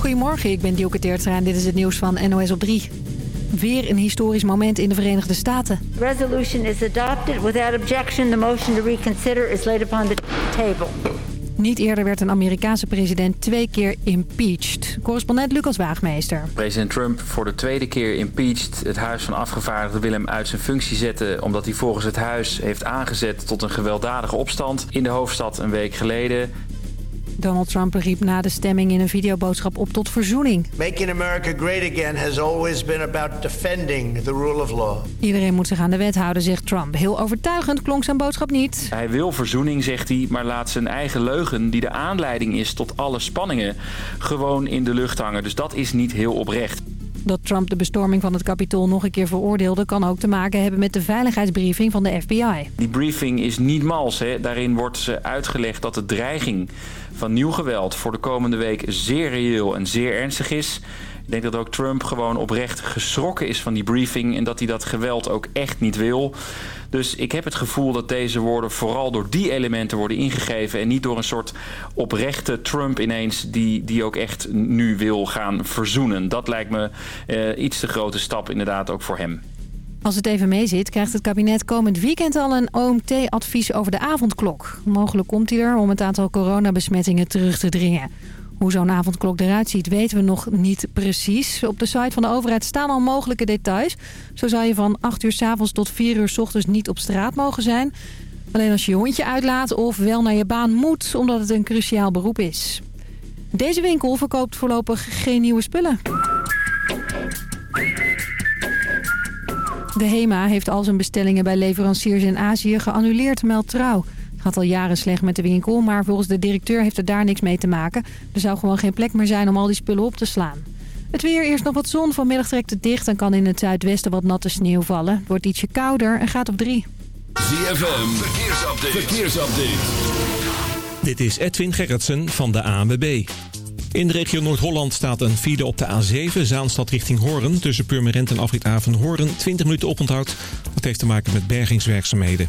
Goedemorgen, ik ben Dielke Teertstra en dit is het nieuws van NOS op 3. Weer een historisch moment in de Verenigde Staten. Resolution is adopted without objection. The motion to reconsider is laid upon the table. Niet eerder werd een Amerikaanse president twee keer impeached. Correspondent Lucas Waagmeester. President Trump voor de tweede keer impeached. Het Huis van Afgevaardigden wil hem uit zijn functie zetten... omdat hij volgens het huis heeft aangezet tot een gewelddadige opstand... in de hoofdstad een week geleden. Donald Trump riep na de stemming in een videoboodschap op tot verzoening. Making America great again has always been about defending the rule of law. Iedereen moet zich aan de wet houden, zegt Trump. Heel overtuigend klonk zijn boodschap niet. Hij wil verzoening, zegt hij, maar laat zijn eigen leugen... die de aanleiding is tot alle spanningen, gewoon in de lucht hangen. Dus dat is niet heel oprecht. Dat Trump de bestorming van het Capitool nog een keer veroordeelde... kan ook te maken hebben met de veiligheidsbriefing van de FBI. Die briefing is niet mals. Hè? Daarin wordt uitgelegd dat de dreiging van nieuw geweld voor de komende week zeer reëel en zeer ernstig is. Ik denk dat ook Trump gewoon oprecht geschrokken is van die briefing... en dat hij dat geweld ook echt niet wil. Dus ik heb het gevoel dat deze woorden vooral door die elementen worden ingegeven... en niet door een soort oprechte Trump ineens die, die ook echt nu wil gaan verzoenen. Dat lijkt me uh, iets te grote stap inderdaad ook voor hem. Als het even mee zit, krijgt het kabinet komend weekend al een OMT-advies over de avondklok. Mogelijk komt hij er om het aantal coronabesmettingen terug te dringen. Hoe zo'n avondklok eruit ziet weten we nog niet precies. Op de site van de overheid staan al mogelijke details. Zo zou je van 8 uur s avonds tot 4 uur s ochtends niet op straat mogen zijn. Alleen als je je hondje uitlaat of wel naar je baan moet, omdat het een cruciaal beroep is. Deze winkel verkoopt voorlopig geen nieuwe spullen. De HEMA heeft al zijn bestellingen bij leveranciers in Azië geannuleerd, meldt Trouw. Het gaat al jaren slecht met de winkel, maar volgens de directeur heeft er daar niks mee te maken. Er zou gewoon geen plek meer zijn om al die spullen op te slaan. Het weer, eerst nog wat zon, vanmiddag trekt het dicht en kan in het zuidwesten wat natte sneeuw vallen. Het wordt ietsje kouder en gaat op drie. ZFM, verkeersupdate. verkeersupdate. Dit is Edwin Gerritsen van de ANWB. In de regio Noord-Holland staat een file op de A7, Zaanstad richting Hoorn. Tussen Purmerend en Afrit Hoorn, 20 minuten oponthoud. Dat heeft te maken met bergingswerkzaamheden.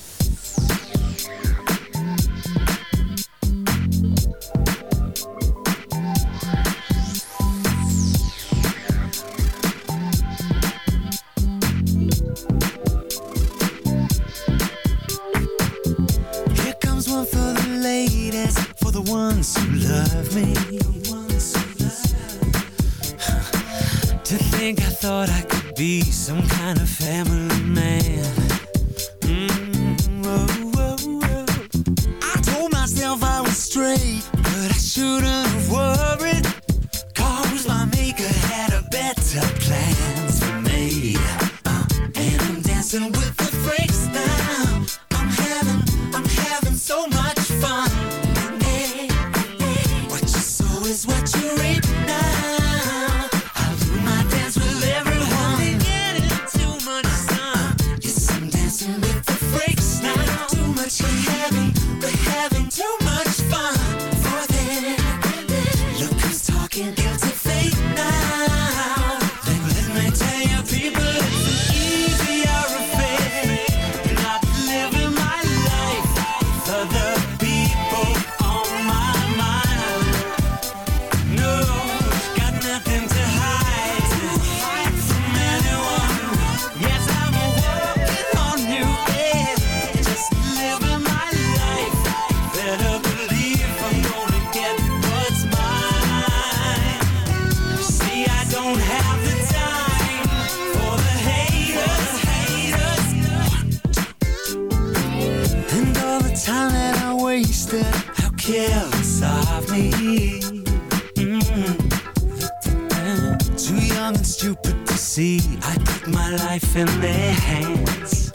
Put my life in their hands.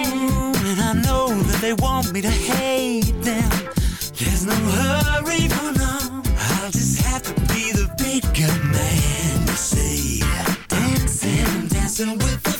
Mm, And I know that they want me to hate them. There's no hurry, no, no. I'll just have to be the bigger man, you see. Dancing, dancing with the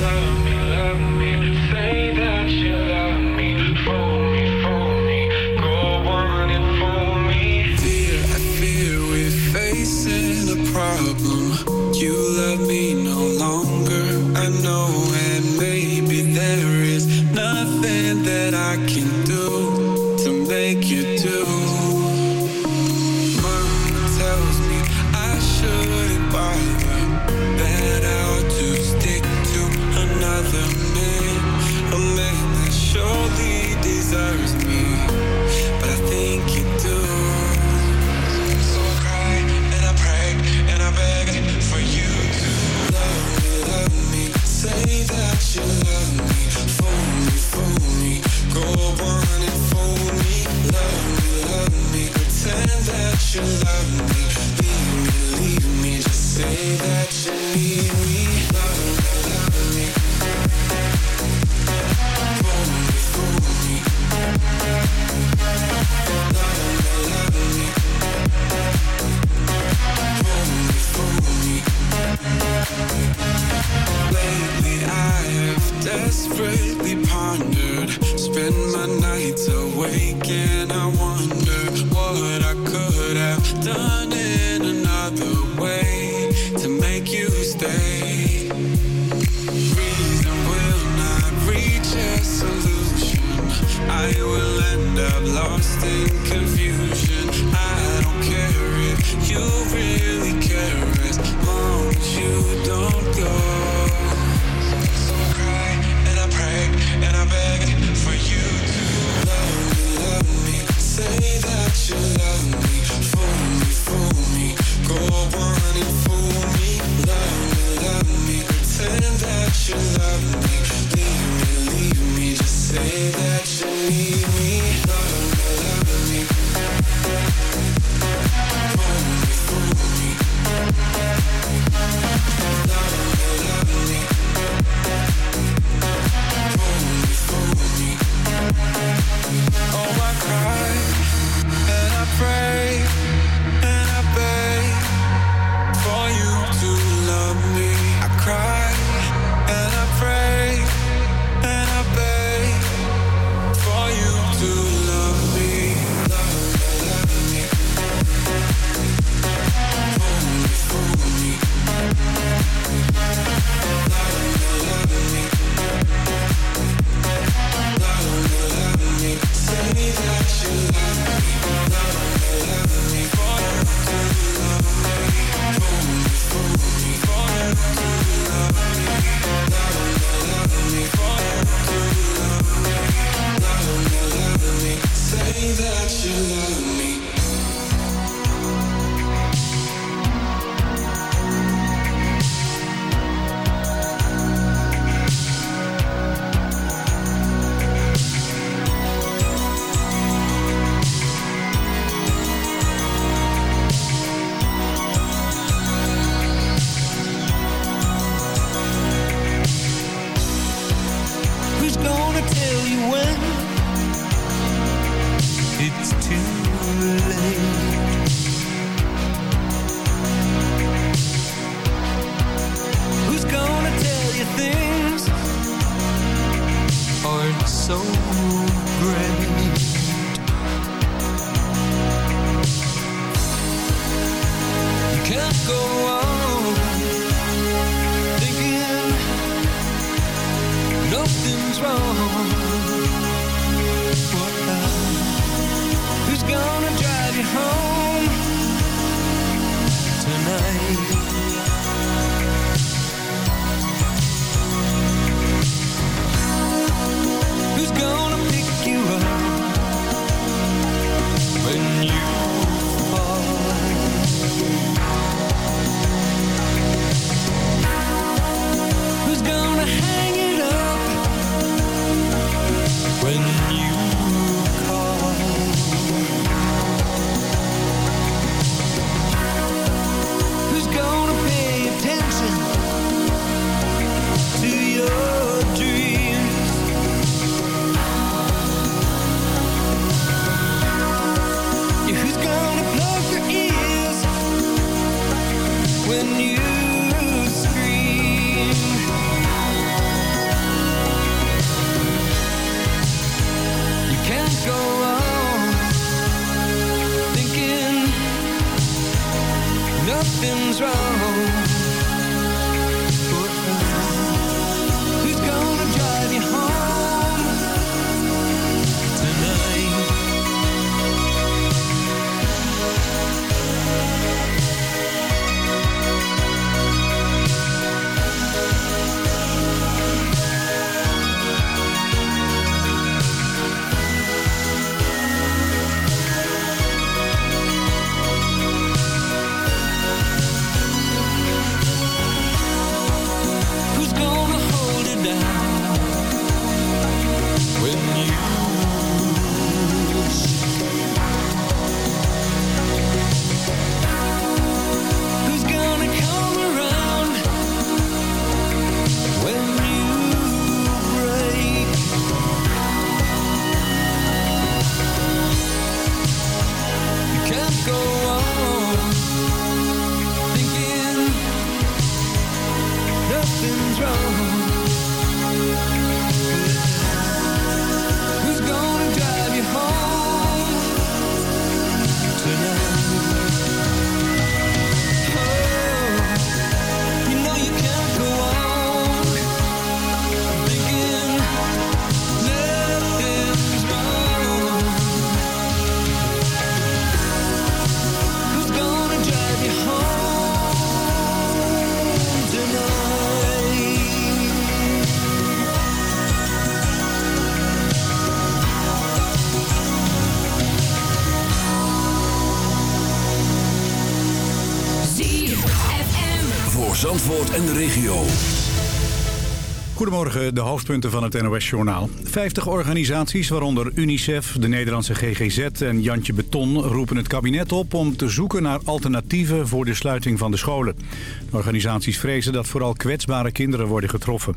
love me, love me. So hoofdpunten van het NOS-journaal. 50 organisaties, waaronder UNICEF, de Nederlandse GGZ en Jantje Beton... roepen het kabinet op om te zoeken naar alternatieven voor de sluiting van de scholen. Organisaties vrezen dat vooral kwetsbare kinderen worden getroffen.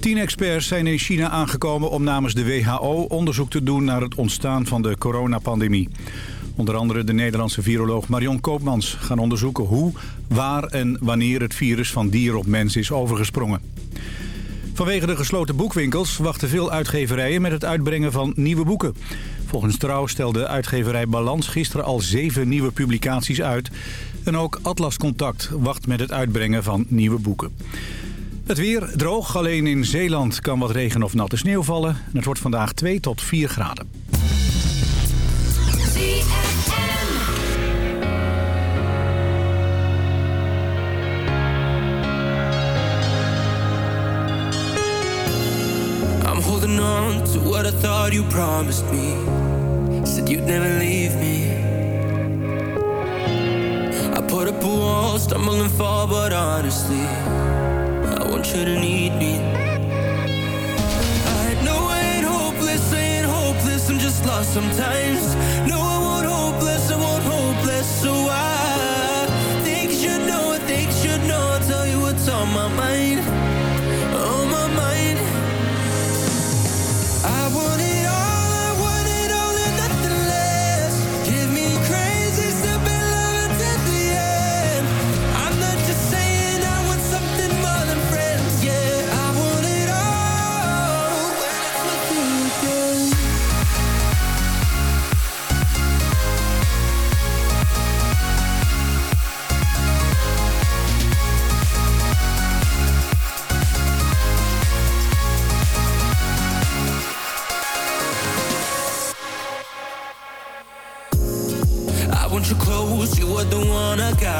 Tien experts zijn in China aangekomen om namens de WHO onderzoek te doen... naar het ontstaan van de coronapandemie. Onder andere de Nederlandse viroloog Marion Koopmans gaan onderzoeken hoe, waar en wanneer het virus van dier op mens is overgesprongen. Vanwege de gesloten boekwinkels wachten veel uitgeverijen met het uitbrengen van nieuwe boeken. Volgens Trouw stelde uitgeverij Balans gisteren al zeven nieuwe publicaties uit. En ook Atlas Contact wacht met het uitbrengen van nieuwe boeken. Het weer droog, alleen in Zeeland kan wat regen of natte sneeuw vallen. Het wordt vandaag 2 tot 4 graden. What you promised me. Said you'd never leave me. I put up a wall, stumble and fall, but honestly, I want you to need me. I know I ain't hopeless, I ain't hopeless, I'm just lost sometimes. No, I won't hopeless, I won't hopeless, so I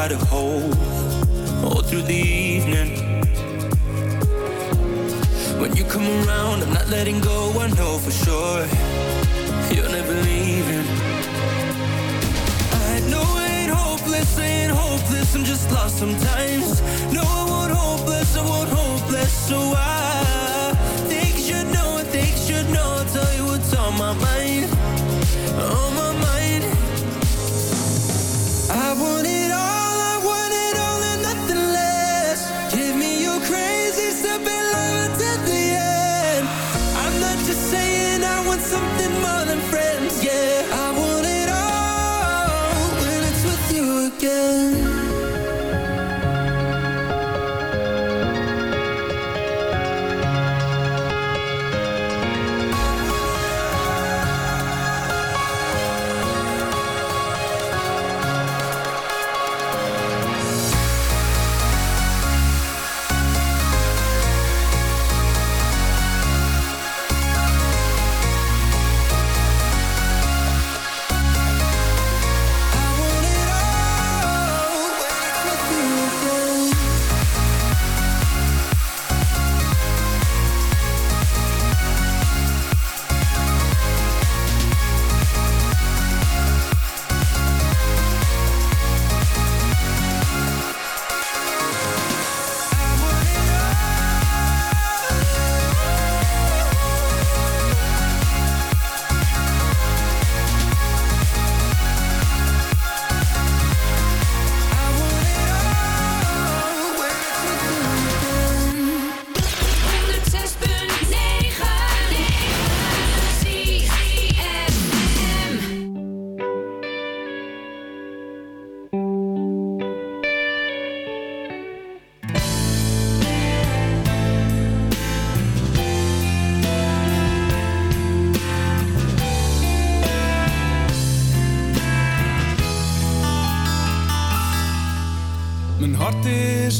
I gotta hold all through the evening. When you come around, I'm not letting go, I know for sure you're never leaving. I know I ain't hopeless, ain't hopeless, I'm just lost sometimes. No, I won't hopeless, I won't hopeless, so I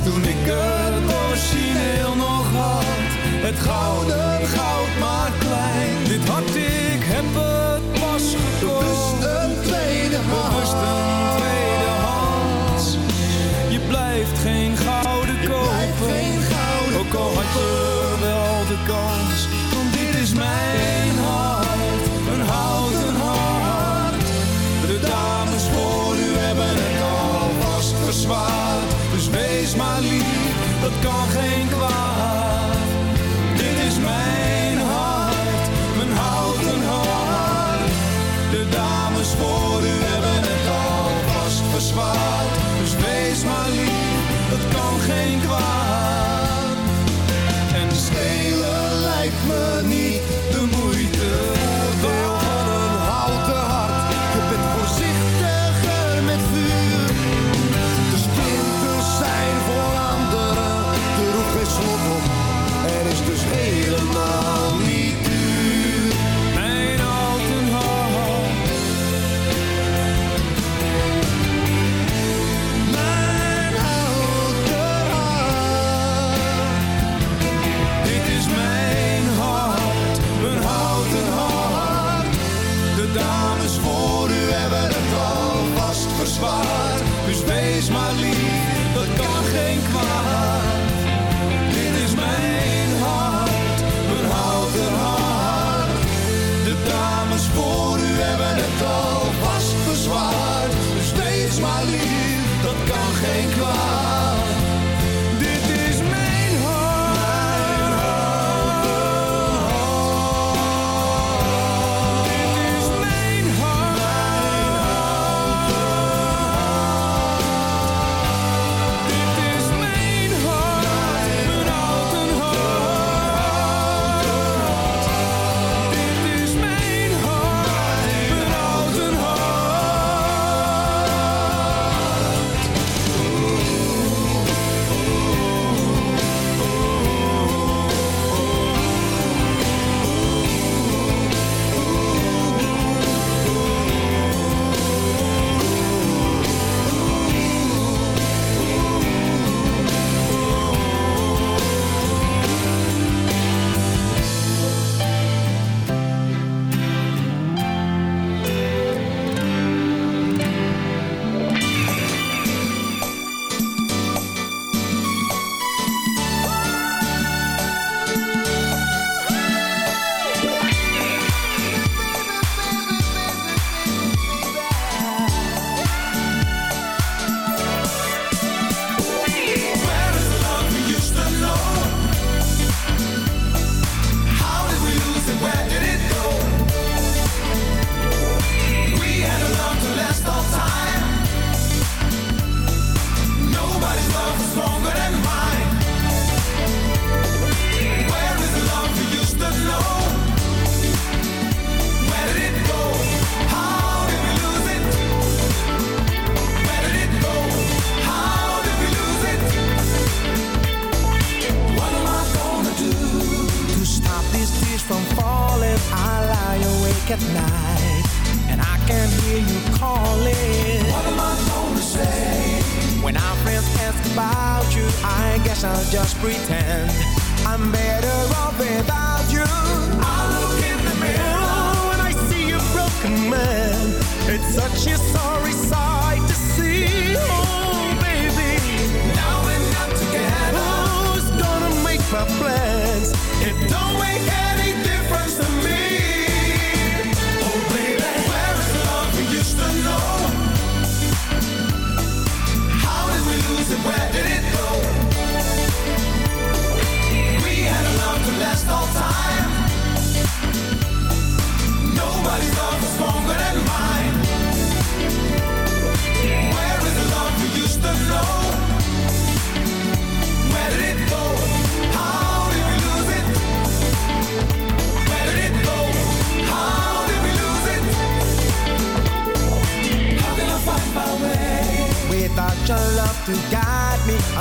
Toen ik het origineel nog had. Het gouden goud maar klein. Dit hart, ik heb het pas gekocht. Een tweede hand. gone.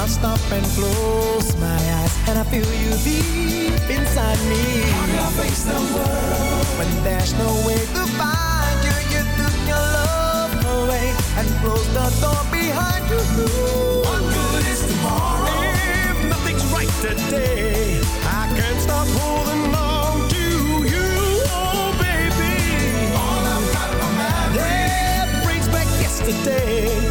I stop and close my eyes And I feel you deep inside me. On your face the world. When there's no way to find you You took your love away And closed the door behind you. One good is tomorrow. If nothing's right today I can't stop holding on oh, yesterday.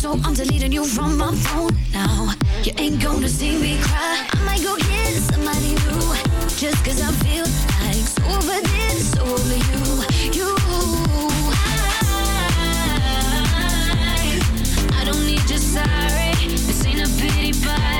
So I'm deleting you from my phone now. You ain't gonna see me cry. I might go get somebody new. Just cause I feel like so over this, over you. You. I, I don't need your sorry. This ain't a pity party.